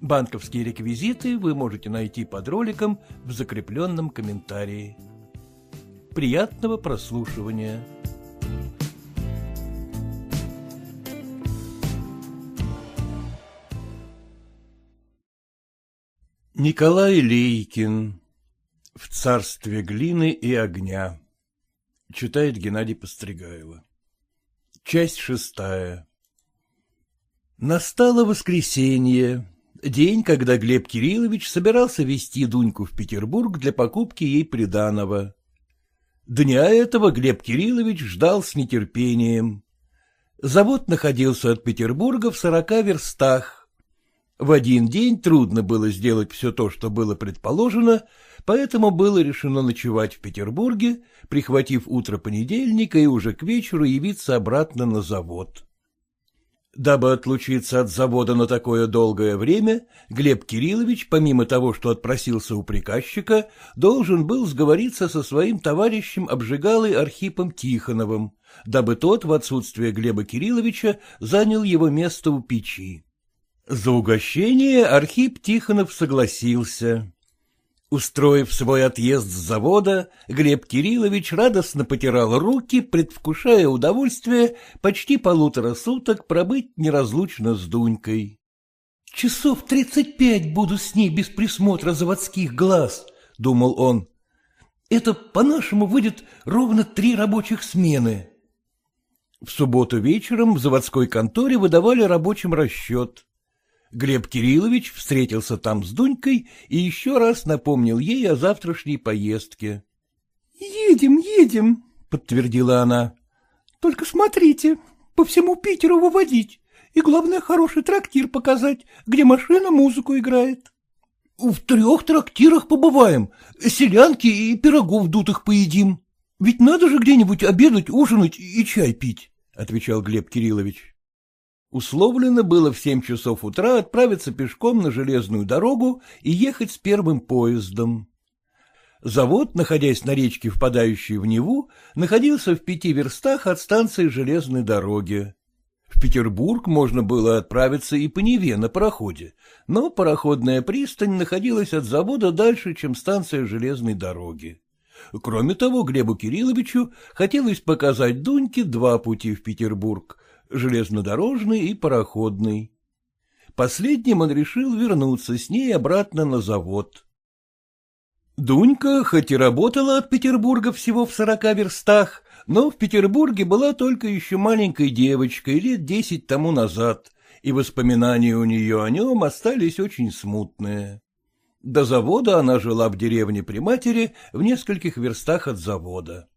Банковские реквизиты вы можете найти под роликом в закрепленном комментарии. Приятного прослушивания! Николай Лейкин В царстве глины и огня Читает Геннадий Постригайло Часть шестая Настало воскресенье, день, когда Глеб Кириллович собирался везти Дуньку в Петербург для покупки ей приданого. Дня этого Глеб Кириллович ждал с нетерпением. Завод находился от Петербурга в сорока верстах. В один день трудно было сделать все то, что было предположено, поэтому было решено ночевать в Петербурге, прихватив утро понедельника и уже к вечеру явиться обратно на завод. Дабы отлучиться от завода на такое долгое время, Глеб Кириллович, помимо того, что отпросился у приказчика, должен был сговориться со своим товарищем обжигалой Архипом Тихоновым, дабы тот в отсутствие Глеба Кирилловича занял его место у печи. За угощение Архип Тихонов согласился. Устроив свой отъезд с завода, Глеб Кириллович радостно потирал руки, предвкушая удовольствие почти полутора суток пробыть неразлучно с Дунькой. — Часов тридцать пять буду с ней без присмотра заводских глаз, — думал он. — Это, по-нашему, выйдет ровно три рабочих смены. В субботу вечером в заводской конторе выдавали рабочим расчет. Глеб Кириллович встретился там с Дунькой и еще раз напомнил ей о завтрашней поездке. — Едем, едем, — подтвердила она. — Только смотрите, по всему Питеру выводить, и, главное, хороший трактир показать, где машина музыку играет. — В трех трактирах побываем, селянки и пирогов дутых поедим. Ведь надо же где-нибудь обедать, ужинать и чай пить, — отвечал Глеб Кириллович. Условлено было в семь часов утра отправиться пешком на железную дорогу и ехать с первым поездом. Завод, находясь на речке, впадающей в Неву, находился в пяти верстах от станции железной дороги. В Петербург можно было отправиться и по Неве на пароходе, но пароходная пристань находилась от завода дальше, чем станция железной дороги. Кроме того, Глебу Кирилловичу хотелось показать Дуньке два пути в Петербург железнодорожный и пароходный. Последним он решил вернуться с ней обратно на завод. Дунька хоть и работала от Петербурга всего в сорока верстах, но в Петербурге была только еще маленькой девочкой лет десять тому назад, и воспоминания у нее о нем остались очень смутные. До завода она жила в деревне при матери в нескольких верстах от завода.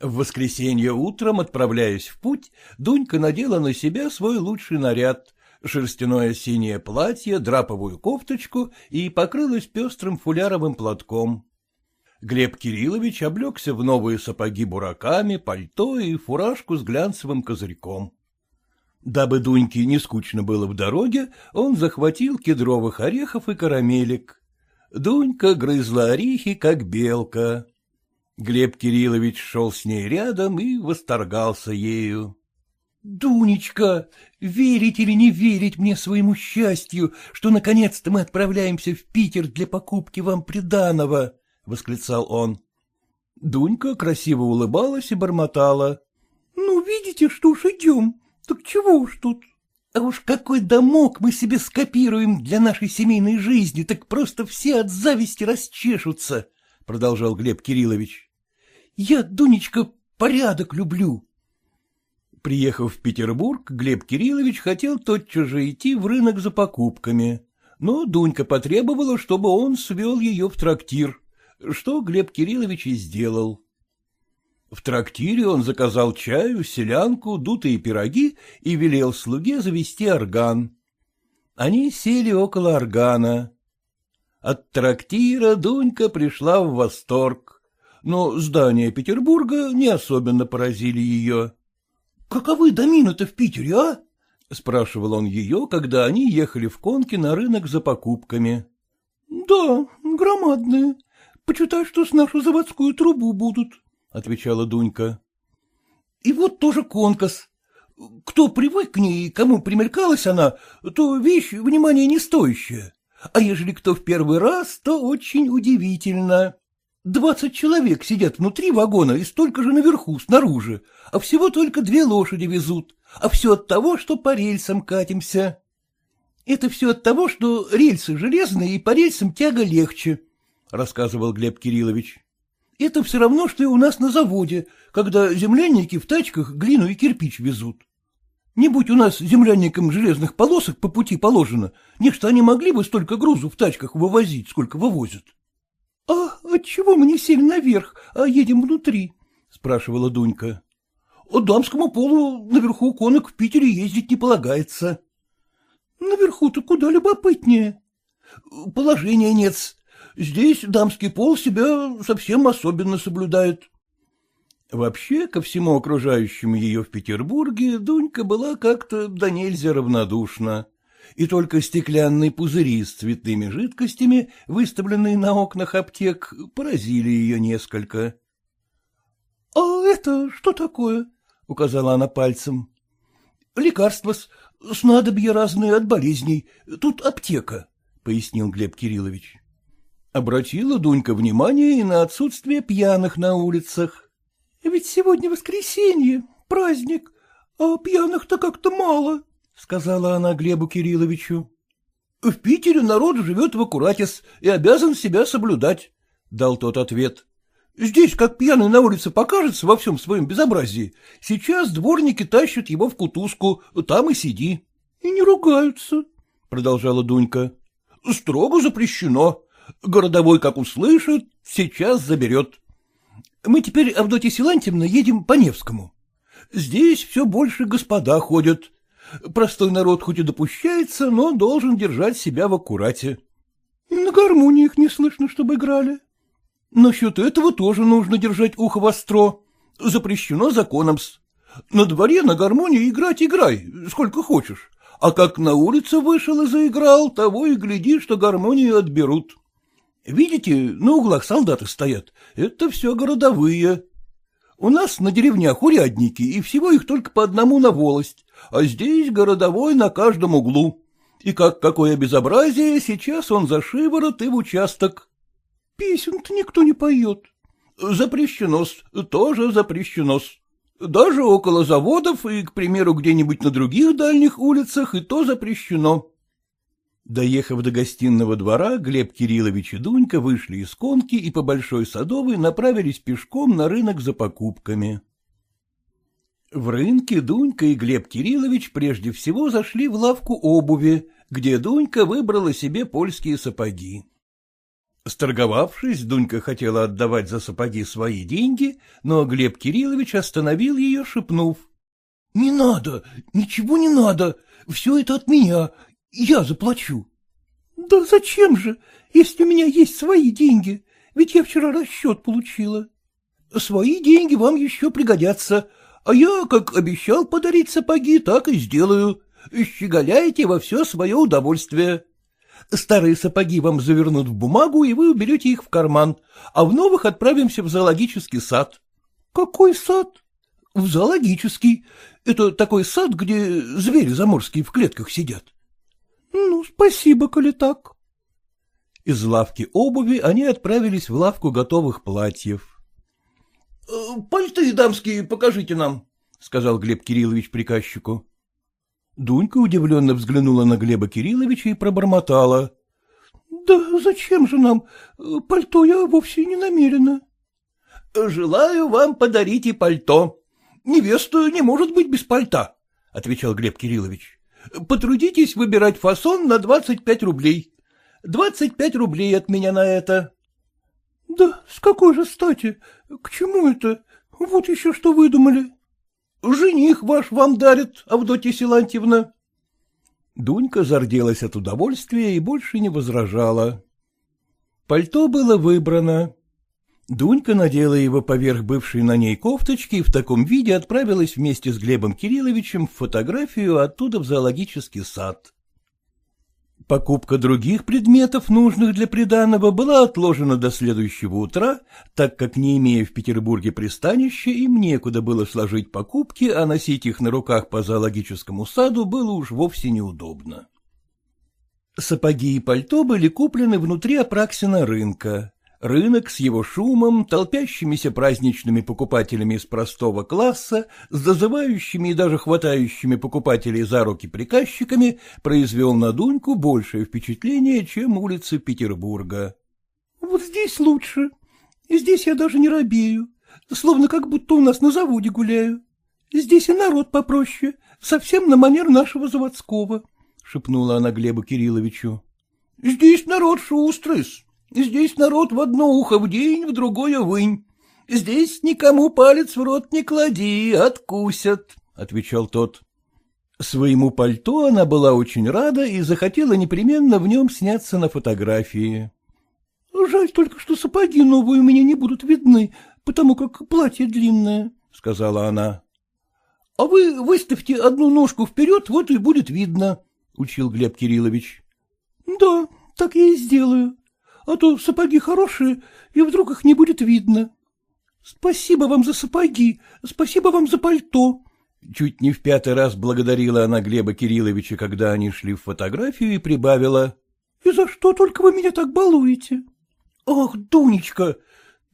В воскресенье утром, отправляясь в путь, Дунька надела на себя свой лучший наряд — шерстяное синее платье, драповую кофточку и покрылась пестрым фуляровым платком. Глеб Кириллович облегся в новые сапоги бураками, пальто и фуражку с глянцевым козырьком. Дабы Дуньке не скучно было в дороге, он захватил кедровых орехов и карамелек. Дунька грызла орехи, как белка. Глеб Кириллович шел с ней рядом и восторгался ею. — Дунечка, верить или не верить мне своему счастью, что наконец-то мы отправляемся в Питер для покупки вам приданого? — восклицал он. Дунька красиво улыбалась и бормотала. — Ну, видите, что уж идем, так чего уж тут? А уж какой домок мы себе скопируем для нашей семейной жизни, так просто все от зависти расчешутся, — продолжал Глеб Кириллович. Я, Дунечка, порядок люблю. Приехав в Петербург, Глеб Кириллович хотел тотчас же идти в рынок за покупками, но Дунька потребовала, чтобы он свел ее в трактир, что Глеб Кириллович и сделал. В трактире он заказал чаю, селянку, дутые пироги и велел слуге завести орган. Они сели около органа. От трактира Дунька пришла в восторг. Но здания Петербурга не особенно поразили ее. — Каковы домины-то в Питере, а? — спрашивал он ее, когда они ехали в конке на рынок за покупками. — Да, громадные. Почитай, что с нашу заводскую трубу будут, — отвечала Дунька. — И вот тоже конкас. Кто привык к ней, кому примелькалась она, то вещь внимания не стоящая. А ежели кто в первый раз, то очень удивительно. Двадцать человек сидят внутри вагона и столько же наверху, снаружи, а всего только две лошади везут, а все от того, что по рельсам катимся. Это все от того, что рельсы железные и по рельсам тяга легче, — рассказывал Глеб Кириллович. Это все равно, что и у нас на заводе, когда землянники в тачках глину и кирпич везут. Не будь у нас землянникам железных полосок по пути положено, нечто они могли бы столько грузу в тачках вывозить, сколько вывозят. — А отчего мы не сели наверх, а едем внутри? — спрашивала Дунька. — Дамскому полу наверху конок в Питере ездить не полагается. — Наверху-то куда любопытнее. — Положения нет. Здесь дамский пол себя совсем особенно соблюдает. Вообще, ко всему окружающему ее в Петербурге Дунька была как-то до нельзя равнодушна и только стеклянные пузыри с цветными жидкостями, выставленные на окнах аптек, поразили ее несколько. — А это что такое? — указала она пальцем. — Лекарства, снадобья разные от болезней. Тут аптека, — пояснил Глеб Кириллович. Обратила Дунька внимание и на отсутствие пьяных на улицах. — Ведь сегодня воскресенье, праздник, а пьяных-то как-то мало, — сказала она Глебу Кирилловичу. — В Питере народ живет в аккуратис и обязан себя соблюдать, — дал тот ответ. — Здесь, как пьяный на улице покажется во всем своем безобразии, сейчас дворники тащат его в кутузку, там и сиди. — И не ругаются, — продолжала Дунька. — Строго запрещено. Городовой, как услышит, сейчас заберет. Мы теперь, Авдотья Силантьевна, едем по Невскому. Здесь все больше господа ходят, Простой народ хоть и допущается, но должен держать себя в аккурате. На гармонии их не слышно, чтобы играли. Насчет этого тоже нужно держать ухо востро. Запрещено законом -с. На дворе на гармонии играть играй, сколько хочешь. А как на улице вышел и заиграл, того и гляди, что гармонию отберут. Видите, на углах солдаты стоят. Это все городовые. У нас на деревнях урядники, и всего их только по одному на волость, а здесь городовой на каждом углу. И как какое безобразие, сейчас он за шиворот и в участок. Песен-то никто не поет. Запрещено-с, тоже запрещено-с. Даже около заводов и, к примеру, где-нибудь на других дальних улицах и то запрещено. Доехав до гостиного двора, Глеб Кириллович и Дунька вышли из конки и по Большой Садовой направились пешком на рынок за покупками. В рынке Дунька и Глеб Кириллович прежде всего зашли в лавку обуви, где Дунька выбрала себе польские сапоги. Сторговавшись, Дунька хотела отдавать за сапоги свои деньги, но Глеб Кириллович остановил ее, шепнув. — Не надо, ничего не надо, все это от меня, я заплачу. — Да зачем же, если у меня есть свои деньги? Ведь я вчера расчет получила. — Свои деньги вам еще пригодятся, а я, как обещал подарить сапоги, так и сделаю. Щеголяйте во все свое удовольствие. Старые сапоги вам завернут в бумагу, и вы уберете их в карман, а в новых отправимся в зоологический сад. — Какой сад? — В зоологический. Это такой сад, где звери заморские в клетках сидят. — Ну, спасибо, коли так. Из лавки обуви они отправились в лавку готовых платьев. «Э, — Пальты дамские покажите нам, — сказал Глеб Кириллович приказчику. Дунька удивленно взглянула на Глеба Кирилловича и пробормотала. — Да зачем же нам? Пальто я вовсе не намерена. — Желаю вам подарить и пальто. Невеста не может быть без пальта, — отвечал Глеб Кириллович. Потрудитесь выбирать фасон на двадцать пять рублей. Двадцать пять рублей от меня на это. — Да с какой же стати? К чему это? Вот еще что выдумали. — Жених ваш вам дарит, Авдотья Силантьевна. Дунька зарделась от удовольствия и больше не возражала. Пальто было выбрано. Дунька надела его поверх бывшей на ней кофточки и в таком виде отправилась вместе с Глебом Кирилловичем в фотографию оттуда в зоологический сад. Покупка других предметов, нужных для приданого, была отложена до следующего утра, так как, не имея в Петербурге пристанища, им некуда было сложить покупки, а носить их на руках по зоологическому саду было уж вовсе неудобно. Сапоги и пальто были куплены внутри Апраксина рынка. Рынок с его шумом, толпящимися праздничными покупателями из простого класса, с зазывающими и даже хватающими покупателей за руки приказчиками, произвел на Дуньку большее впечатление, чем улицы Петербурга. — Вот здесь лучше. Здесь я даже не робею, словно как будто у нас на заводе гуляю. Здесь и народ попроще, совсем на манер нашего заводского, — шепнула она Глебу Кирилловичу. — Здесь народ шустрый, Здесь народ в одно ухо в день, в другое вынь. Здесь никому палец в рот не клади, откусят, — отвечал тот. Своему пальто она была очень рада и захотела непременно в нем сняться на фотографии. — Жаль только, что сапоги новые у меня не будут видны, потому как платье длинное, — сказала она. — А вы выставьте одну ножку вперед, вот и будет видно, — учил Глеб Кириллович. — Да, так я и сделаю а то сапоги хорошие, и вдруг их не будет видно. Спасибо вам за сапоги, спасибо вам за пальто. Чуть не в пятый раз благодарила она Глеба Кирилловича, когда они шли в фотографию, и прибавила. — И за что только вы меня так балуете? — Ах, Дунечка,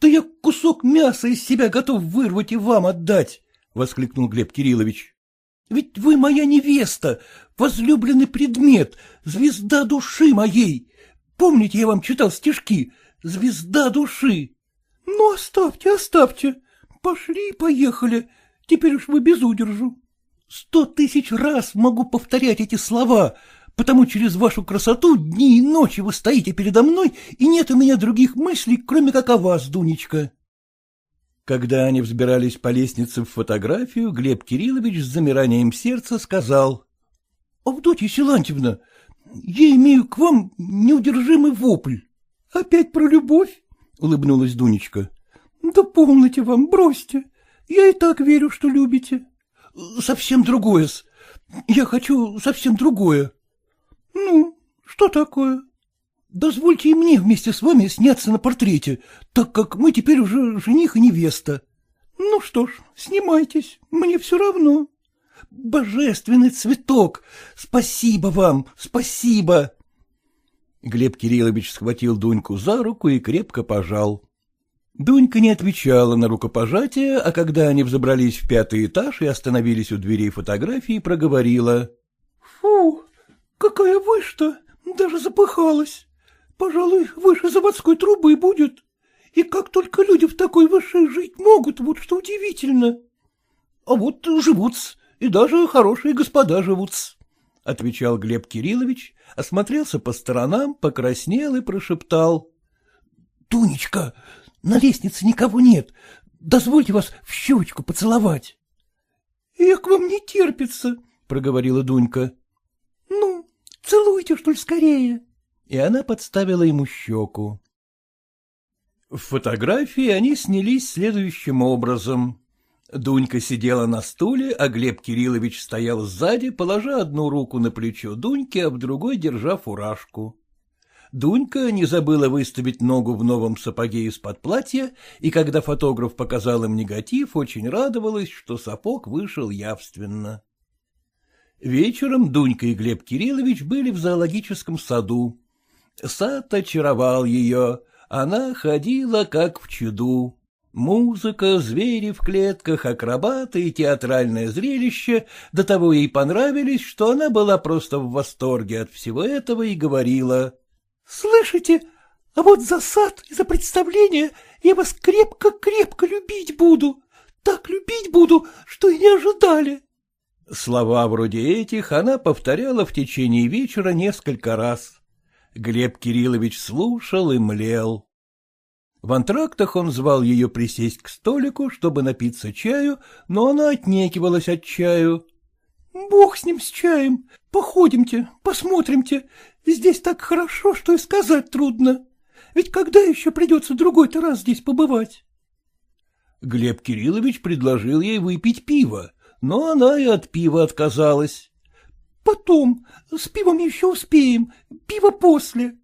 да я кусок мяса из себя готов вырвать и вам отдать! — воскликнул Глеб Кириллович. — Ведь вы моя невеста, возлюбленный предмет, звезда души моей. Помните, я вам читал стишки «Звезда души»? — Ну, оставьте, оставьте. Пошли, поехали. Теперь уж вы без удержу. Сто тысяч раз могу повторять эти слова, потому через вашу красоту дни и ночи вы стоите передо мной, и нет у меня других мыслей, кроме как о вас, Дунечка. Когда они взбирались по лестнице в фотографию, Глеб Кириллович с замиранием сердца сказал. — Авдотья Силантьевна, я имею к вам неудержимый вопль. — Опять про любовь? — улыбнулась Дунечка. — Да помните вам, бросьте. Я и так верю, что любите. — Совсем другое-с. Я хочу совсем другое. — Ну, что такое? — Дозвольте и мне вместе с вами сняться на портрете, так как мы теперь уже жених и невеста. — Ну что ж, снимайтесь, мне все равно. Божественный цветок! Спасибо вам, спасибо! Глеб Кириллович схватил Дуньку за руку и крепко пожал. Дунька не отвечала на рукопожатие, а когда они взобрались в пятый этаж и остановились у дверей фотографии, проговорила. — Фу, какая выше-то, даже запыхалась. Пожалуй, выше заводской трубы будет. И как только люди в такой выше жить могут, вот что удивительно. — А вот живут-с, и даже хорошие господа живут отвечал Глеб Кириллович, осмотрелся по сторонам, покраснел и прошептал. — Тунечка, на лестнице никого нет. Дозвольте вас в щечку поцеловать. — Эх, вам не терпится, — проговорила Дунька. — Ну, целуйте, что ли, скорее. И она подставила ему щеку. В фотографии они снялись следующим образом. Дунька сидела на стуле, а Глеб Кириллович стоял сзади, положа одну руку на плечо Дуньки, а в другой держа фуражку. Дунька не забыла выставить ногу в новом сапоге из-под платья, и когда фотограф показал им негатив, очень радовалась, что сапог вышел явственно. Вечером Дунька и Глеб Кириллович были в зоологическом саду. Сад очаровал ее, она ходила как в чуду. Музыка, звери в клетках, акробаты и театральное зрелище до того ей понравились, что она была просто в восторге от всего этого и говорила. — Слышите, а вот за сад и за представление я вас крепко-крепко любить буду. Так любить буду, что и не ожидали. Слова вроде этих она повторяла в течение вечера несколько раз. Глеб Кириллович слушал и млел. В антрактах он звал ее присесть к столику, чтобы напиться чаю, но она отнекивалась от чаю. — Бог с ним, с чаем. Походимте, посмотримте. Здесь так хорошо, что и сказать трудно. Ведь когда еще придется другой-то раз здесь побывать? Глеб Кириллович предложил ей выпить пиво, но она и от пива отказалась. — Потом, с пивом еще успеем, пиво после.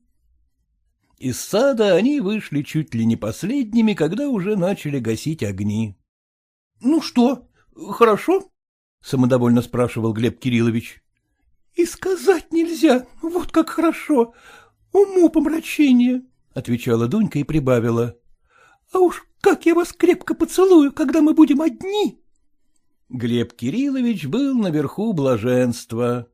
Из сада они вышли чуть ли не последними, когда уже начали гасить огни. — Ну что, хорошо? — самодовольно спрашивал Глеб Кириллович. — И сказать нельзя, вот как хорошо. Уму помрачение, — отвечала Дунька и прибавила. — А уж как я вас крепко поцелую, когда мы будем одни! Глеб Кириллович был наверху блаженства.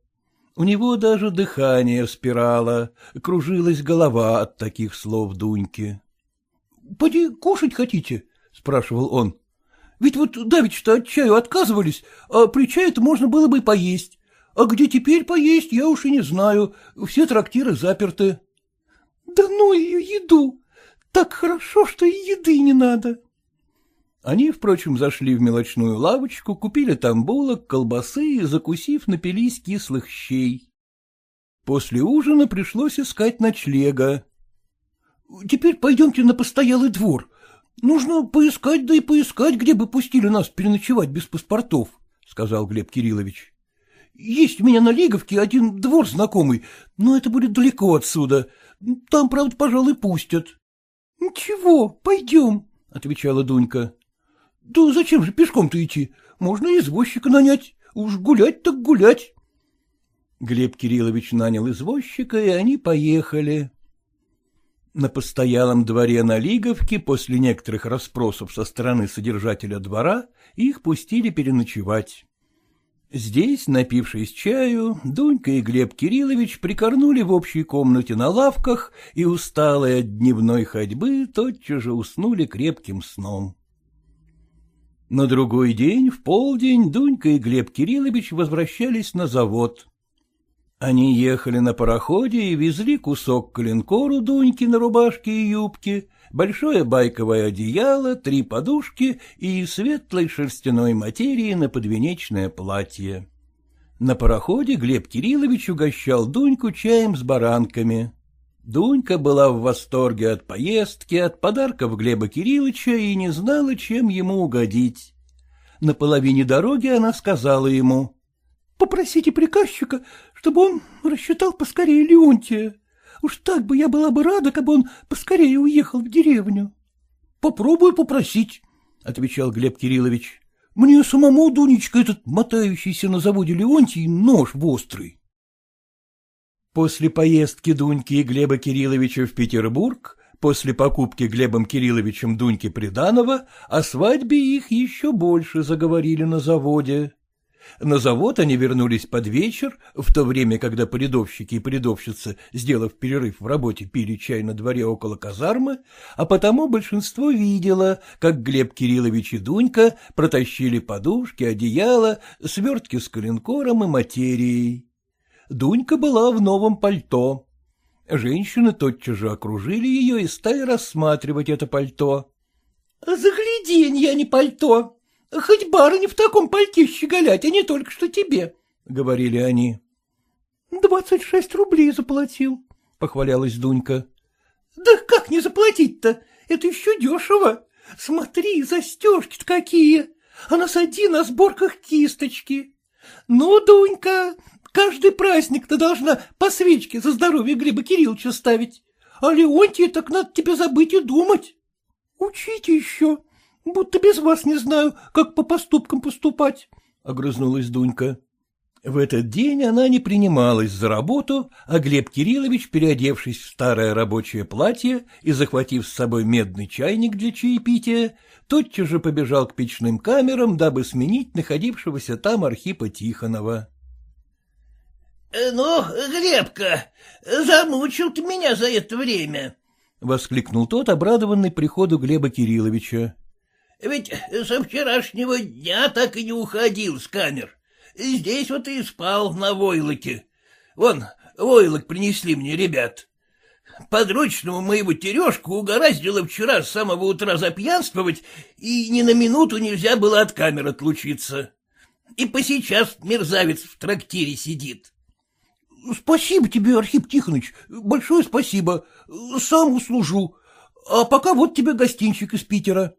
У него даже дыхание спирало, кружилась голова от таких слов Дуньки. — Поди кушать хотите? — спрашивал он. — Ведь вот давеча-то от чаю отказывались, а при чае-то можно было бы поесть. А где теперь поесть, я уж и не знаю, все трактиры заперты. — Да ну ее еду! Так хорошо, что и еды не надо. Они, впрочем, зашли в мелочную лавочку, купили там булок, колбасы и, закусив, напились кислых щей. После ужина пришлось искать ночлега. — Теперь пойдемте на постоялый двор. Нужно поискать, да и поискать, где бы пустили нас переночевать без паспортов, — сказал Глеб Кириллович. — Есть у меня на Лиговке один двор знакомый, но это будет далеко отсюда. Там, правда, пожалуй, пустят. — Ничего, пойдем, — отвечала Дунька. — Да зачем же пешком-то идти? Можно извозчика нанять. Уж гулять так гулять. Глеб Кириллович нанял извозчика, и они поехали. На постоялом дворе на Лиговке после некоторых расспросов со стороны содержателя двора их пустили переночевать. Здесь, напившись чаю, Дунька и Глеб Кириллович прикорнули в общей комнате на лавках и, усталые от дневной ходьбы, тотчас же уснули крепким сном. На другой день, в полдень, Дунька и Глеб Кириллович возвращались на завод. Они ехали на пароходе и везли кусок калинкору Дуньки на рубашке и юбке, большое байковое одеяло, три подушки и светлой шерстяной материи на подвенечное платье. На пароходе Глеб Кириллович угощал Дуньку чаем с баранками. Дунька была в восторге от поездки, от подарков Глеба Кирилловича и не знала, чем ему угодить. На половине дороги она сказала ему. — Попросите приказчика, чтобы он рассчитал поскорее Леонтия. Уж так бы я была бы рада, как бы он поскорее уехал в деревню. — Попробую попросить, — отвечал Глеб Кириллович. — Мне самому, Дунечка, этот мотающийся на заводе Леонтий нож в острый. После поездки Дуньки и Глеба Кирилловича в Петербург, после покупки Глебом Кирилловичем Дуньки Приданова, о свадьбе их еще больше заговорили на заводе. На завод они вернулись под вечер, в то время, когда порядовщики и порядовщицы, сделав перерыв в работе, пили чай на дворе около казармы, а потому большинство видело, как Глеб Кириллович и Дунька протащили подушки, одеяло, свертки с коленкором и материей. Дунька была в новом пальто. Женщины тотчас же окружили ее и стали рассматривать это пальто. — Загляденье, а не пальто, — Хоть барыне в таком пальте щеголять, а не только что тебе, — говорили они. — Двадцать шесть рублей заплатил, — похвалялась Дунька. — Да как не заплатить-то? Это еще дешево. Смотри, застежки-то какие. А насади на сборках кисточки. Ну, Дунька, каждый праздник ты должна по свечке за здоровье Глеба Кирилловича ставить. А Леонтия так надо тебе забыть и думать. Учите еще, Будто без вас не знаю, как по поступкам поступать, — огрызнулась Дунька. В этот день она не принималась за работу, а Глеб Кириллович, переодевшись в старое рабочее платье и захватив с собой медный чайник для чаепития, тотчас же побежал к печным камерам, дабы сменить находившегося там Архипа Тихонова. «Э, — Ну, Глебка, замучил ты меня за это время, — воскликнул тот, обрадованный приходу Глеба Кирилловича. Ведь со вчерашнего дня так и не уходил с камер. Здесь вот и спал на войлоке. Вон, войлок принесли мне ребят. Подручному моего Терешку угораздило вчера с самого утра запьянствовать, и ни на минуту нельзя было от камер отлучиться. И посейчас мерзавец в трактире сидит. — Спасибо тебе, Архип Тихонович, большое спасибо. Сам услужу. А пока вот тебе гостинчик из Питера.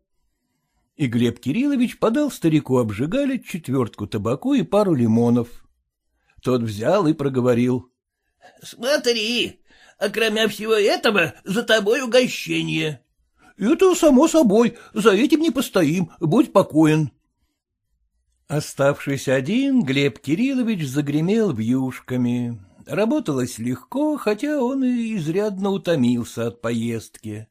И Глеб Кириллович подал старику обжигали четвертку табаку и пару лимонов. Тот взял и проговорил. — Смотри, а кроме всего этого, за тобой угощение. — Это само собой, за этим не постоим, будь покоен. Оставшись один, Глеб Кириллович загремел вьюшками. Работалось легко, хотя он и изрядно утомился от поездки.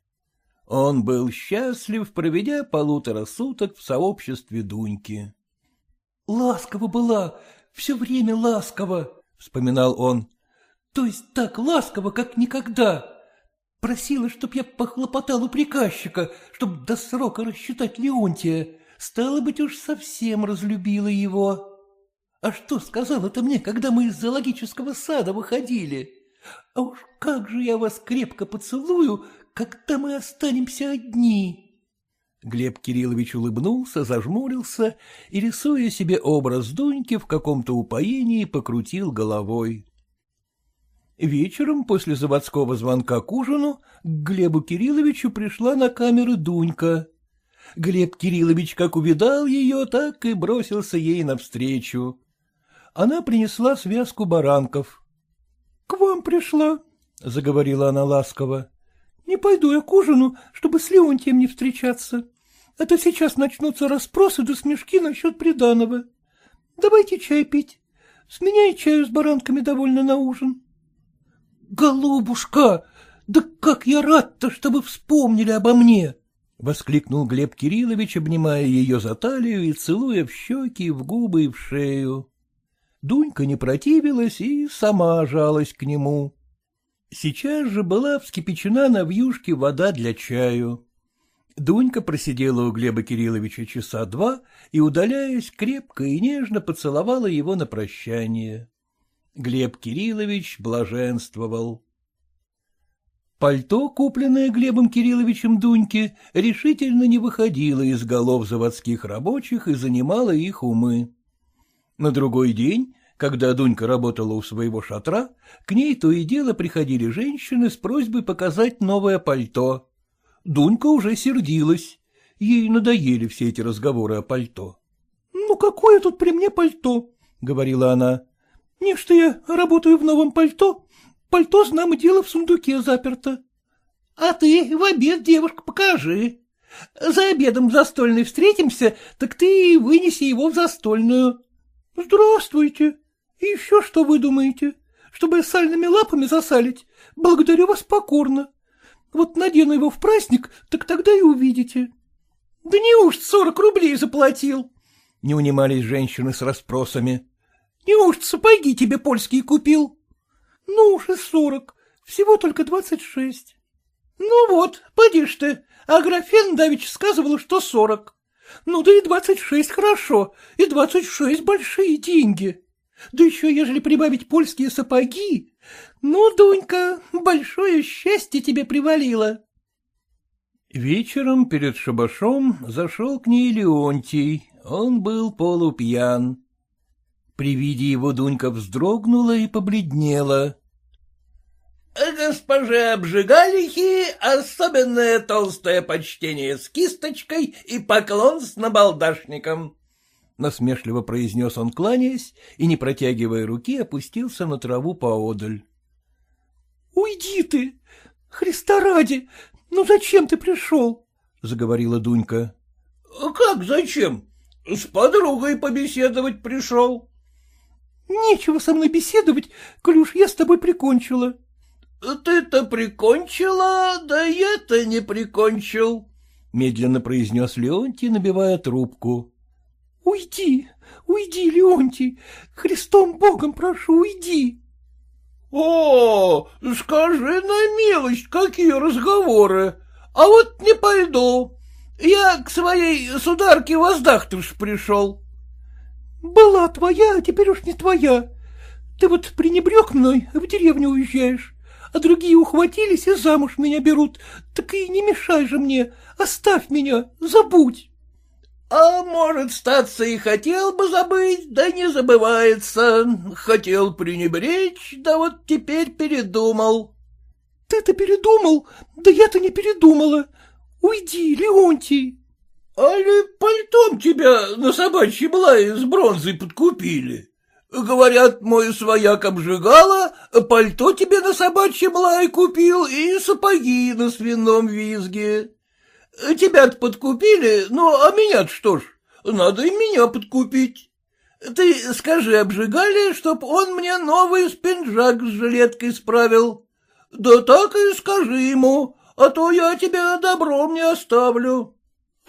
Он был счастлив, проведя полутора суток в сообществе Дуньки. — Ласково была, все время ласково, — вспоминал он. — То есть так ласково, как никогда. Просила, чтоб я похлопотал у приказчика, чтоб до срока рассчитать Леонтия. Стало быть, уж совсем разлюбила его. А что сказал это мне, когда мы из зоологического сада выходили? А уж как же я вас крепко поцелую, когда мы останемся одни. Глеб Кириллович улыбнулся, зажмурился и, рисуя себе образ Дуньки, в каком-то упоении покрутил головой. Вечером после заводского звонка к ужину к Глебу Кирилловичу пришла на камеру Дунька. Глеб Кириллович как увидал ее, так и бросился ей навстречу. Она принесла связку баранков. — К вам пришла, — заговорила она ласково. — Не пойду я к ужину, чтобы с Леонтием не встречаться. А то сейчас начнутся расспросы да смешки насчет приданого. Давайте чай пить. С меня и чаю с баранками довольно на ужин. — Голубушка, да как я рад-то, чтобы вспомнили обо мне! — воскликнул Глеб Кириллович, обнимая ее за талию и целуя в щеки, в губы и в шею. Дунька не противилась и сама жалась к нему. Сейчас же была вскипячена на вьюшке вода для чаю. Дунька просидела у Глеба Кирилловича часа два и, удаляясь, крепко и нежно поцеловала его на прощание. Глеб Кириллович блаженствовал. Пальто, купленное Глебом Кирилловичем Дуньке, решительно не выходило из голов заводских рабочих и занимало их умы. На другой день, когда Дунька работала у своего шатра, к ней то и дело приходили женщины с просьбой показать новое пальто. Дунька уже сердилась. Ей надоели все эти разговоры о пальто. — Ну, какое тут при мне пальто? — говорила она. — Не что я работаю в новом пальто, Пальто, знамо дело, в сундуке заперто. — А ты в обед, девушка, покажи. За обедом в застольной встретимся, так ты вынеси его в застольную. — Здравствуйте. И еще что вы думаете? Чтобы сальными лапами засалить? Благодарю вас покорно. Вот надену его в праздник, так тогда и увидите. — Да неужто сорок рублей заплатил? Не унимались женщины с расспросами. — Неужто сапоги тебе польские купил? — ну уж и сорок, всего только двадцать шесть. Ну вот, поди ж ты, а графен Давич сказывала, что сорок. Ну да и двадцать шесть хорошо, и двадцать шесть большие деньги. Да еще, ежели прибавить польские сапоги, ну, Дунька, большое счастье тебе привалило. Вечером перед шабашом зашел к ней Леонтий, он был полупьян. При виде его Дунька вздрогнула и побледнела. — Госпоже обжигалихи особенное толстое почтение с кисточкой и поклон с набалдашником. Насмешливо произнес он, кланяясь, и, не протягивая руки, опустился на траву поодаль. — Уйди ты! Христа ради! Ну зачем ты пришел? — заговорила Дунька. — Как зачем? С подругой побеседовать пришел. — Нечего со мной беседовать, уж я с тобой прикончила. — Ты-то прикончила, да я-то не прикончил, — медленно произнес Леонтий, набивая трубку. — Уйди, уйди, Леонтий, Христом Богом прошу, уйди. — О, скажи на милость, какие разговоры, а вот не пойду. Я к своей сударке воздахтыш пришел. — Была твоя, а теперь уж не твоя. Ты вот пренебрег мной, в деревню уезжаешь, а другие ухватились и замуж меня берут. Так и не мешай же мне, оставь меня, забудь. А может, статься и хотел бы забыть, да не забывается. Хотел пренебречь, да вот теперь передумал. — Ты-то передумал? Да я-то не передумала. Уйди, Леонтий. — А ли пальтом тебя на собачьем лае с бронзой подкупили? Говорят, мой свояк обжигала, пальто тебе на собачьем лае купил и сапоги на свином визге. Тебя-то подкупили, ну, а меня-то что ж, надо и меня подкупить. Ты скажи обжигали, чтоб он мне новый спинжак с жилеткой справил. Да так и скажи ему, а то я тебя добром не оставлю.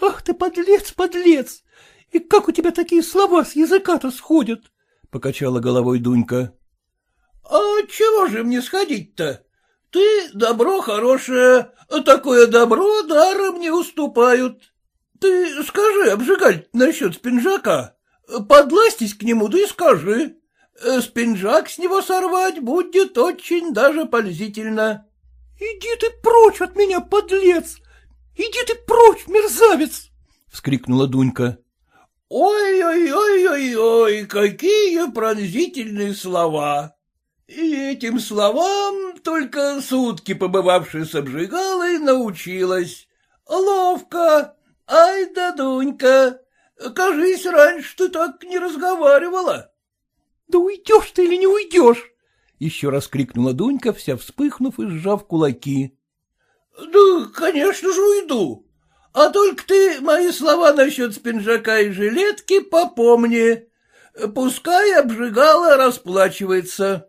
— Ах ты, подлец, подлец! И как у тебя такие слова с языка-то сходят? — покачала головой Дунька. — А чего же мне сходить-то? Ты добро хорошее, такое добро даром не уступают. Ты скажи, обжигаль, насчет спинжака. Подластись к нему, да и скажи. Спинжак с него сорвать будет очень даже пользительно. — Иди ты прочь от меня, подлец! Иди ты прочь, мерзавец! — вскрикнула Дунька. «Ой-ой-ой-ой-ой, какие пронзительные слова! И этим словам только сутки побывавшая с обжигалой научилась. Ловко, ай да Дунька, кажись, раньше ты так не разговаривала. — Да уйдешь ты или не уйдешь? — еще раз крикнула Дунька, вся вспыхнув и сжав кулаки. — Да, конечно же, уйду. А только ты мои слова насчет спинжака и жилетки попомни. Пускай обжигала расплачивается.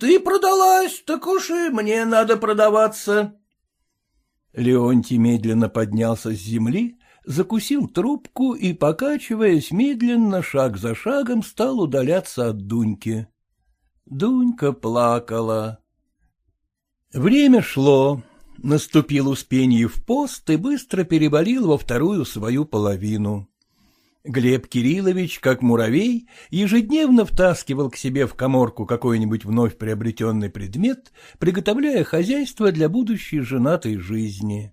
Ты продалась, так уж и мне надо продаваться. Леонтий медленно поднялся с земли, закусил трубку и, покачиваясь медленно, шаг за шагом, стал удаляться от Дуньки. Дунька плакала. Время шло. Наступил Успенье в пост и быстро переболел во вторую свою половину. Глеб Кириллович, как муравей, ежедневно втаскивал к себе в коморку какой-нибудь вновь приобретенный предмет, приготовляя хозяйство для будущей женатой жизни.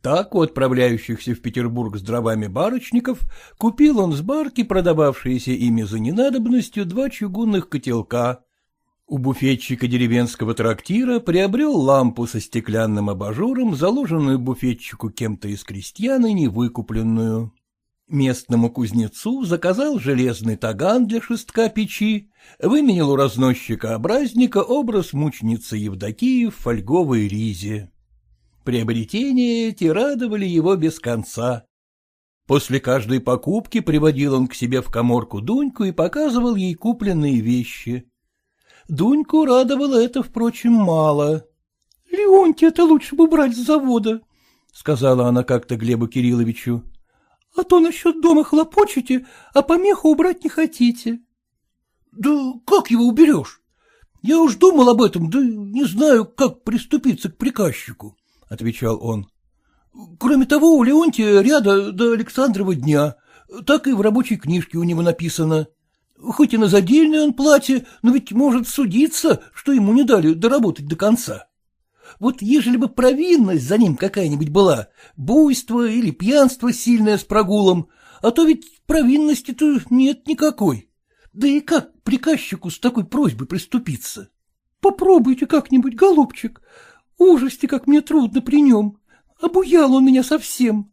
Так у отправляющихся в Петербург с дровами барочников купил он с барки продававшиеся ими за ненадобностью два чугунных котелка, у буфетчика деревенского трактира приобрел лампу со стеклянным абажуром, заложенную буфетчику кем-то из крестьян и невыкупленную. Местному кузнецу заказал железный таган для шестка печи, выменил у разносчика-образника образ мученицы Евдокии в фольговой ризе. Приобретения эти радовали его без конца. После каждой покупки приводил он к себе в коморку Дуньку и показывал ей купленные вещи. Дуньку радовало это, впрочем, мало. — Леонтия-то лучше бы брать с завода, — сказала она как-то Глебу Кирилловичу. — А то насчет дома хлопочете, а помеху убрать не хотите. — Да как его уберешь? Я уж думал об этом, да не знаю, как приступиться к приказчику, — отвечал он. — Кроме того, у Леонтия ряда до Александрова дня, так и в рабочей книжке у него написано. Хоть и на задельное он платье, но ведь может судиться, что ему не дали доработать до конца. Вот ежели бы провинность за ним какая-нибудь была, буйство или пьянство сильное с прогулом, а то ведь провинности-то нет никакой. Да и как приказчику с такой просьбой приступиться? — Попробуйте как-нибудь, голубчик. Ужасти, как мне трудно при нем. Обуял он меня совсем.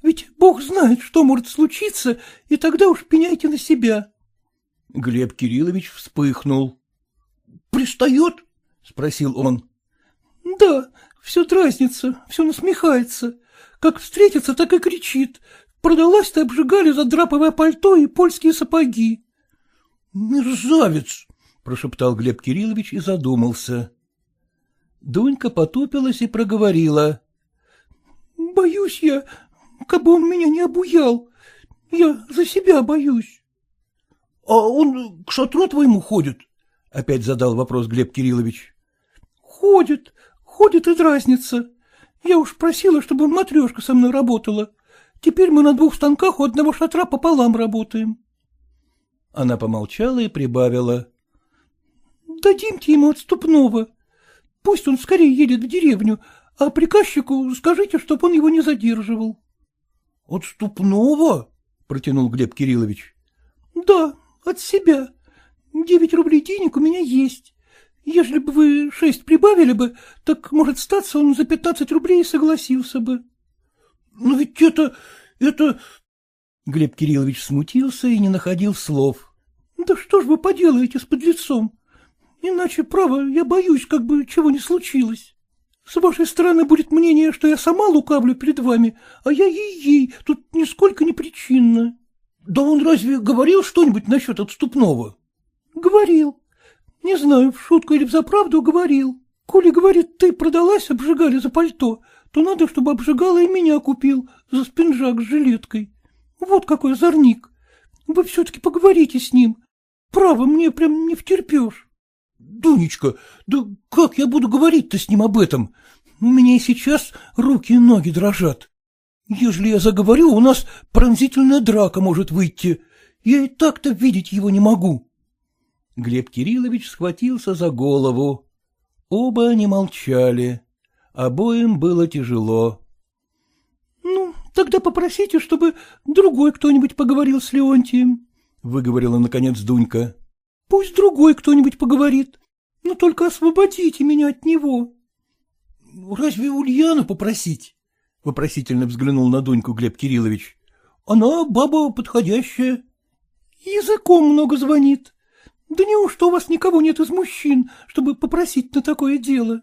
Ведь бог знает, что может случиться, и тогда уж пеняйте на себя. Глеб Кириллович вспыхнул. — Пристает? — спросил он. — Да, все дразнится, все насмехается. Как встретится, так и кричит. Продалась-то обжигали за драповое пальто и польские сапоги. — Мерзавец! — прошептал Глеб Кириллович и задумался. Дунька потупилась и проговорила. — Боюсь я, как бы он меня не обуял. Я за себя боюсь. — А он к шатру твоему ходит? — опять задал вопрос Глеб Кириллович. — Ходит, ходит и дразнится. Я уж просила, чтобы матрешка со мной работала. Теперь мы на двух станках у одного шатра пополам работаем. Она помолчала и прибавила. — Дадимте ему отступного. Пусть он скорее едет в деревню, а приказчику скажите, чтоб он его не задерживал. — От ступного? — протянул Глеб Кириллович. — Да, от себя. Девять рублей денег у меня есть. Ежели бы вы шесть прибавили бы, так, может, статься он за пятнадцать рублей согласился бы. — Но ведь это... это... Глеб Кириллович смутился и не находил слов. — Да что ж вы поделаете с подлецом? Иначе, право, я боюсь, как бы чего не случилось. С вашей стороны будет мнение, что я сама лукавлю перед вами, а я ей-ей, тут нисколько не причинно. — Да он разве говорил что-нибудь насчет отступного? — Говорил. Не знаю, в шутку или в заправду говорил. Коли, говорит, ты продалась, обжигали за пальто, то надо, чтобы обжигала и меня купил за спинжак с жилеткой. Вот какой озорник. Вы все-таки поговорите с ним. Право, мне прям не втерпешь. Дунечка, да как я буду говорить-то с ним об этом? У меня и сейчас руки и ноги дрожат. Ежели я заговорю, у нас пронзительная драка может выйти. Я и так-то видеть его не могу. Глеб Кириллович схватился за голову. Оба они молчали. Обоим было тяжело. — Ну, тогда попросите, чтобы другой кто-нибудь поговорил с Леонтием, — выговорила, наконец, Дунька. — Пусть другой кто-нибудь поговорит, но только освободите меня от него. — Разве Ульяну попросить? — вопросительно взглянул на Дуньку Глеб Кириллович. — Она баба подходящая. — Языком много звонит. Да неужто у вас никого нет из мужчин, чтобы попросить на такое дело?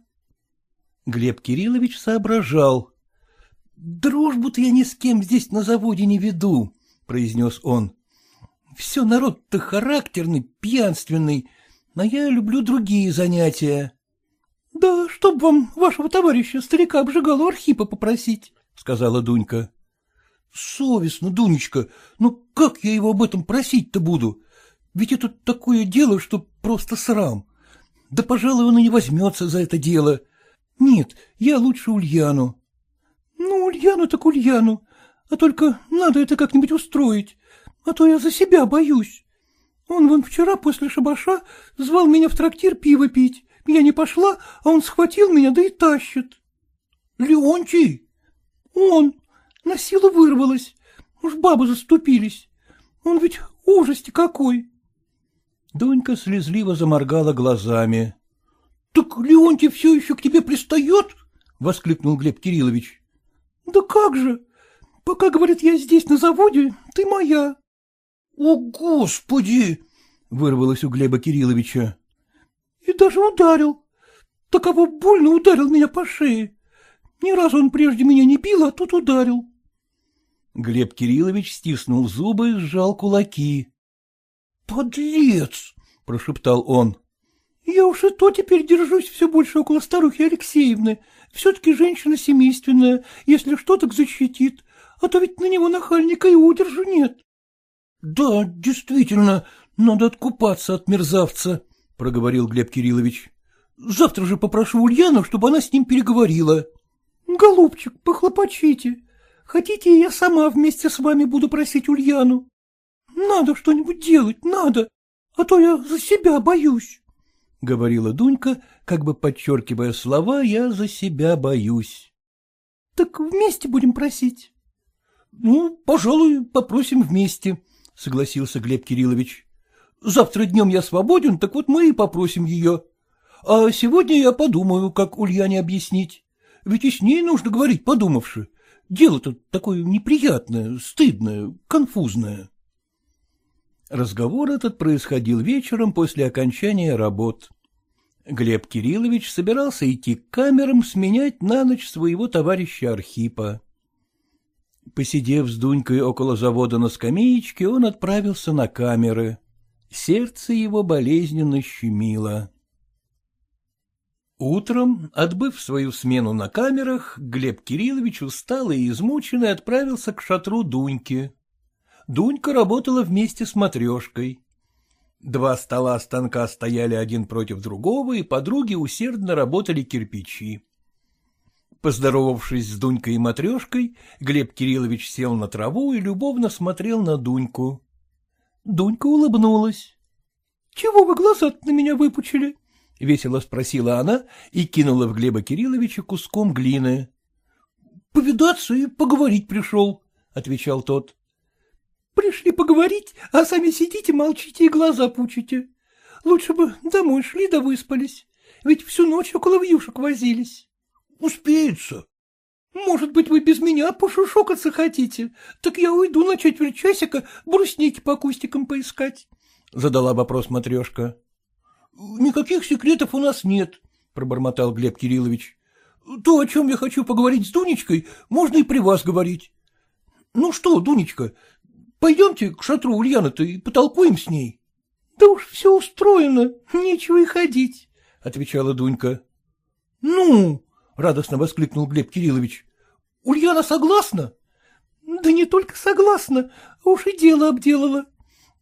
Глеб Кириллович соображал. — Дружбу-то я ни с кем здесь на заводе не веду, — произнес он. — Все народ-то характерный, пьянственный, но я люблю другие занятия. — Да чтоб вам вашего товарища, старика обжигала Архипа, попросить, — сказала Дунька. — Совестно, Дунечка, ну как я его об этом просить-то буду? Ведь это такое дело, что просто срам. Да, пожалуй, он и не возьмется за это дело. Нет, я лучше Ульяну. — Ну, Ульяну так Ульяну. А только надо это как-нибудь устроить, а то я за себя боюсь. Он вон вчера после шабаша звал меня в трактир пиво пить. Я не пошла, а он схватил меня, да и тащит. — Леонтий? — Он. На силу вырвалась. Уж бабы заступились. Он ведь ужасти какой. Дунька слезливо заморгала глазами. — Так Леонтий все еще к тебе пристает? — воскликнул Глеб Кириллович. — Да как же! Пока, говорит, я здесь на заводе, ты моя. — О, Господи! — вырвалось у Глеба Кирилловича. — И даже ударил. Таково больно ударил меня по шее. Ни разу он прежде меня не бил, а тут ударил. Глеб Кириллович стиснул зубы и сжал кулаки. «Подлец!» — прошептал он. «Я уж и то теперь держусь все больше около старухи Алексеевны. Все-таки женщина семейственная, если что, так защитит. А то ведь на него нахальника и удержу нет». «Да, действительно, надо откупаться от мерзавца», — проговорил Глеб Кириллович. «Завтра же попрошу Ульяну, чтобы она с ним переговорила». «Голубчик, похлопочите. Хотите, я сама вместе с вами буду просить Ульяну?» Надо что-нибудь делать, надо, а то я за себя боюсь, — говорила Дунька, как бы подчеркивая слова «я за себя боюсь». — Так вместе будем просить? — Ну, пожалуй, попросим вместе, — согласился Глеб Кириллович. — Завтра днем я свободен, так вот мы и попросим ее. А сегодня я подумаю, как Ульяне объяснить. Ведь и с ней нужно говорить, подумавши. Дело-то такое неприятное, стыдное, конфузное. Разговор этот происходил вечером после окончания работ. Глеб Кириллович собирался идти к камерам сменять на ночь своего товарища Архипа. Посидев с Дунькой около завода на скамеечке, он отправился на камеры. Сердце его болезненно щемило. Утром, отбыв свою смену на камерах, Глеб Кириллович усталый и измученный отправился к шатру Дуньки. Дунька работала вместе с матрешкой. Два стола станка стояли один против другого, и подруги усердно работали кирпичи. Поздоровавшись с Дунькой и матрешкой, Глеб Кириллович сел на траву и любовно смотрел на Дуньку. Дунька улыбнулась. — Чего вы глаза на меня выпучили? — весело спросила она и кинула в Глеба Кирилловича куском глины. — Повидаться и поговорить пришел, — отвечал тот. — Пришли поговорить, а сами сидите, молчите и глаза пучите. Лучше бы домой шли да выспались, ведь всю ночь около вьюшек возились. — Успеется. — Может быть, вы без меня пошушокаться хотите? Так я уйду на четверть часика брусники по кустикам поискать. — задала вопрос матрешка. — Никаких секретов у нас нет, — пробормотал Глеб Кириллович. — То, о чем я хочу поговорить с Дунечкой, можно и при вас говорить. Ну что, Дунечка, пойдемте к шатру Ульяны-то и потолкуем с ней. — Да уж все устроено, нечего и ходить, — отвечала Дунька. — Ну, — радостно воскликнул Глеб Кириллович, — Ульяна согласна? — Да не только согласна, а уж и дело обделала.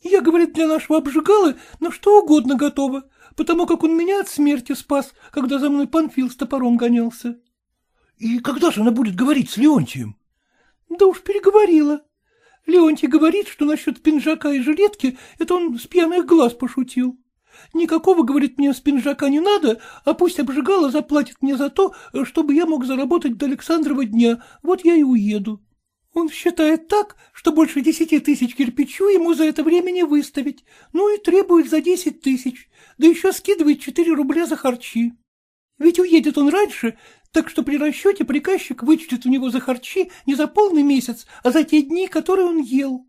Я, говорит, для нашего обжигала на что угодно готова, потому как он меня от смерти спас, когда за мной Панфил с топором гонялся. — И когда же она будет говорить с Леонтием? — Да уж переговорила. Леонтий говорит, что насчет пинжака и жилетки это он с пьяных глаз пошутил. Никакого, говорит, мне с не надо, а пусть обжигала заплатит мне за то, чтобы я мог заработать до Александрова дня, вот я и уеду. Он считает так, что больше десяти тысяч кирпичу ему за это время не выставить, ну и требует за десять тысяч, да еще скидывает четыре рубля за харчи. Ведь уедет он раньше, так что при расчете приказчик вычтет у него за харчи не за полный месяц, а за те дни, которые он ел.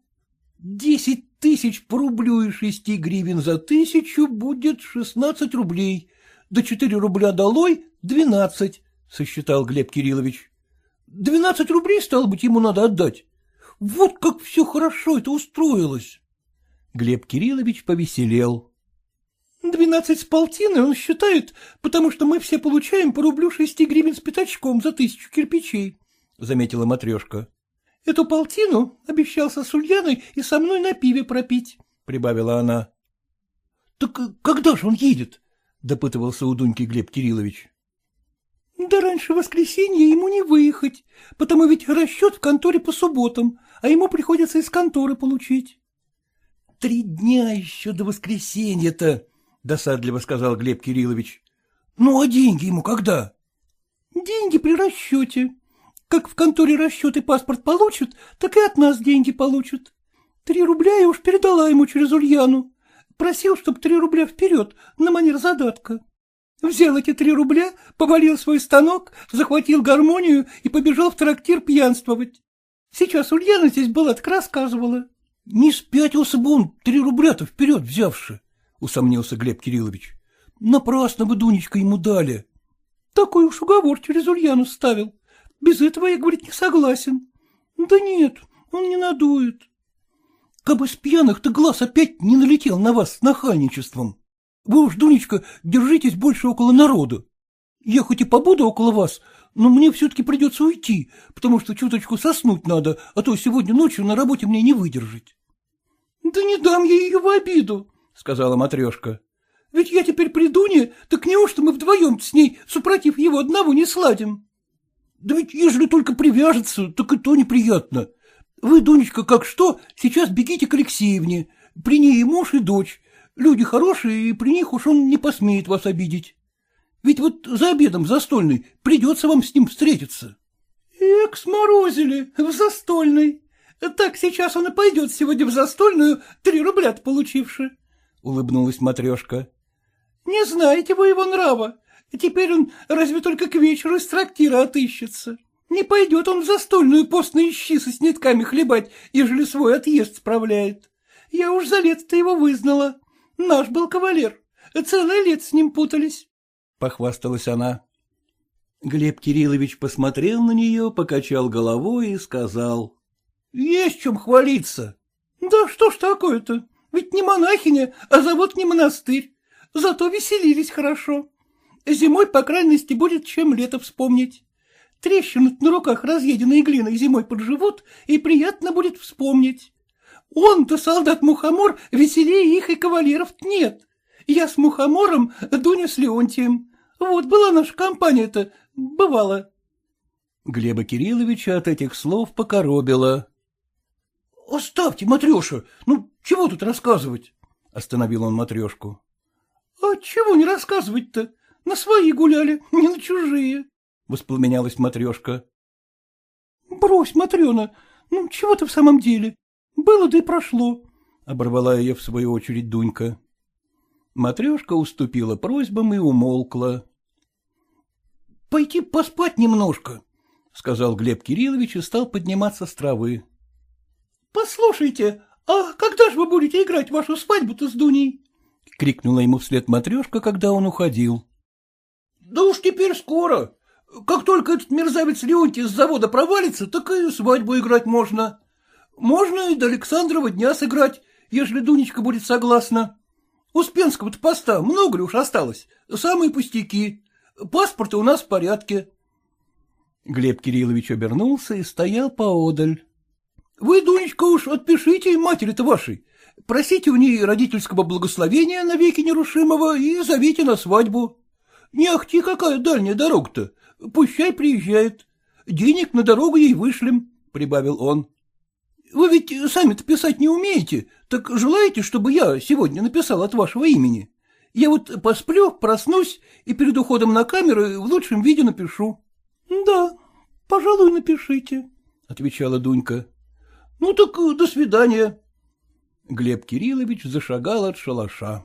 Десять тысяч по рублю и шести гривен за тысячу будет шестнадцать рублей, до четыре рубля долой — двенадцать, — сосчитал Глеб Кириллович. Двенадцать рублей, стало быть, ему надо отдать. Вот как все хорошо это устроилось. Глеб Кириллович повеселел. Двенадцать с полтиной он считает, потому что мы все получаем по рублю шести гривен с пятачком за тысячу кирпичей, — заметила матрешка. — Эту полтину обещался с Ульяной и со мной на пиве пропить, — прибавила она. — Так когда же он едет? — допытывался у Дуньки Глеб Кириллович. — Да раньше воскресенья ему не выехать, потому ведь расчет в конторе по субботам, а ему приходится из конторы получить. — Три дня еще до воскресенья-то, — досадливо сказал Глеб Кириллович. — Ну, а деньги ему когда? — Деньги при расчете. Как в конторе расчет и паспорт получат, так и от нас деньги получат. Три рубля я уж передала ему через Ульяну. Просил, чтоб три рубля вперед, на манер задатка. Взял эти три рубля, повалил свой станок, захватил гармонию и побежал в трактир пьянствовать. Сейчас Ульяна здесь была, так рассказывала. — Не спятился бы он три рубля-то вперед взявши, — усомнился Глеб Кириллович. — Напрасно бы Дунечка ему дали. — Такой уж уговор через Ульяну ставил. Без этого я, говорит, не согласен. Да нет, он не надует. Кабы с пьяных-то глаз опять не налетел на вас с нахальничеством. Вы уж, Дунечка, держитесь больше около народа. Я хоть и побуду около вас, но мне все-таки придется уйти, потому что чуточку соснуть надо, а то сегодня ночью на работе мне не выдержать. — Да не дам я ее в обиду, — сказала матрешка. — Ведь я теперь при Дуне, так неужто мы вдвоем с ней, супротив его одного, не сладим? — Да ведь ежели только привяжется, так и то неприятно. Вы, Дунечка, как что, сейчас бегите к Алексеевне, при ней и муж, и дочь. Люди хорошие, и при них уж он не посмеет вас обидеть. Ведь вот за обедом застольный придется вам с ним встретиться. — Эк, сморозили, в застольный. Так сейчас он и пойдет сегодня в застольную, три рубля получивши. — улыбнулась матрешка. — Не знаете вы его нрава. Теперь он разве только к вечеру из трактира отыщется. Не пойдет он в застольную постные щи со снитками хлебать, ежели свой отъезд справляет. Я уж за лето-то его вызнала. Наш был кавалер. Целое лет с ним путались. — похвасталась она. Глеб Кириллович посмотрел на нее, покачал головой и сказал. — Есть чем хвалиться. — Да что ж такое-то? Ведь не монахиня, а завод не монастырь. Зато веселились хорошо. Зимой, по крайности, будет чем лето вспомнить. Трещины на руках разъеденной глиной зимой подживут, и приятно будет вспомнить. Он-то, солдат-мухомор, веселее их и кавалеров нет. Я с мухомором, Дуня с Леонтием. Вот была наша компания-то, бывала. Глеба Кирилловича от этих слов покоробило. — Оставьте, Матреша, ну чего тут рассказывать? — остановил он Матрешку. — А чего не рассказывать-то? На свои гуляли, не на чужие. — воспламенялась Матрешка. — Брось, Матрена, Ну, чего ты в самом деле? Было да и прошло, — оборвала ее в свою очередь Дунька. Матрешка уступила просьбам и умолкла. — Пойти поспать немножко, — сказал Глеб Кириллович и стал подниматься с травы. — Послушайте, а когда же вы будете играть вашу свадьбу-то с Дуней? — крикнула ему вслед Матрешка, когда он уходил. — Да уж теперь скоро. Как только этот мерзавец Леонтий с завода провалится, так и свадьбу играть можно. Можно и до Александрова дня сыграть, ежели Дунечка будет согласна. Успенского-то поста много ли уж осталось? Самые пустяки. Паспорты у нас в порядке. Глеб Кириллович обернулся и стоял поодаль. — Вы, Дунечка, уж отпишите матери-то вашей. Просите у ней родительского благословения на веки нерушимого и зовите на свадьбу. Не ахти, какая дальняя дорога-то. Пущай приезжает. Денег на дорогу ей вышлем, — прибавил он. — Вы ведь сами-то писать не умеете, так желаете, чтобы я сегодня написал от вашего имени? Я вот посплю, проснусь и перед уходом на камеры в лучшем виде напишу. — Да, пожалуй, напишите, — отвечала Дунька. — Ну так до свидания. Глеб Кириллович зашагал от шалаша.